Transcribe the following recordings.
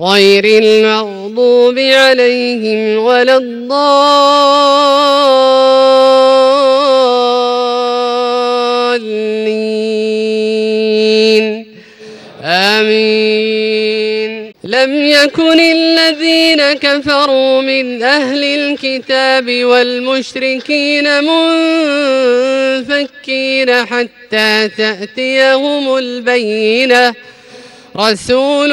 غير المغضوب عليهم ولا الضالين. آمين. لم يكن الذين كفروا من أهل الكتاب والمشركين منفكين حتى تأتيهم البينة. رسول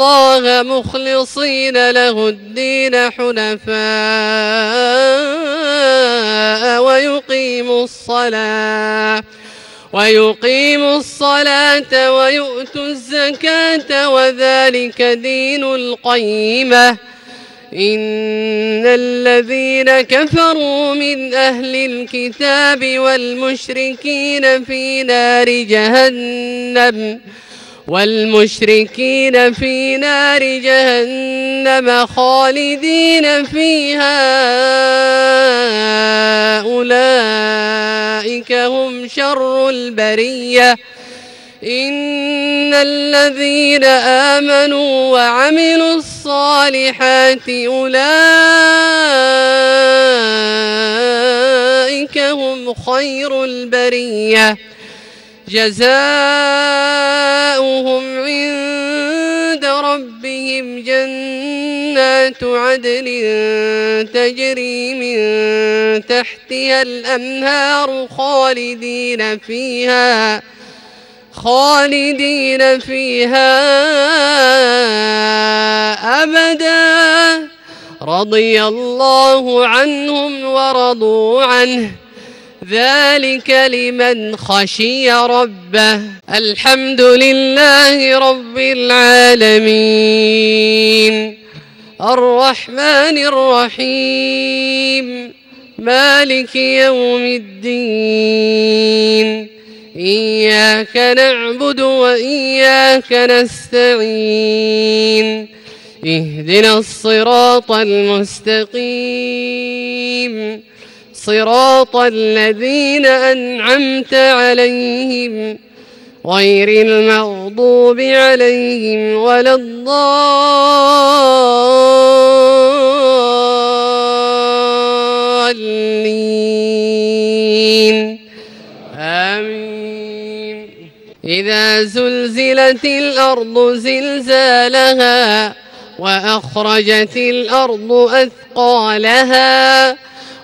الله مخلصين له الدين حنفاء ويقيموا الصلاة ويقيموا الصلاة ويؤتوا الزكاة وذلك دين القيمة. إن الذين كفروا من أهل الكتاب والمشركين في نار جهنم والمشركين في نار جهنم خالدين فيها. أولئك هم شر البرية. إن الذين آمنوا وعملوا الصالحات أولئك هم خير البرية. جزاؤهم عند ربهم جنات عدن تجري من تحتها الأنهار خالدين فيها خالدين فيها أبدا. رضي الله عنهم ورضوا عنه. ذلك لمن خشي ربه. الحمد لله رب العالمين. الرحمن الرحيم. مالك يوم الدين. إياك نعبد وإياك نستعين. اهدنا الصراط المستقيم. صراط الذين أنعمت عليهم غير المغضوب عليهم ولا الضالين. آمين. إذا زلزلت الأرض زلزالها وأخرجت الأرض أثقالها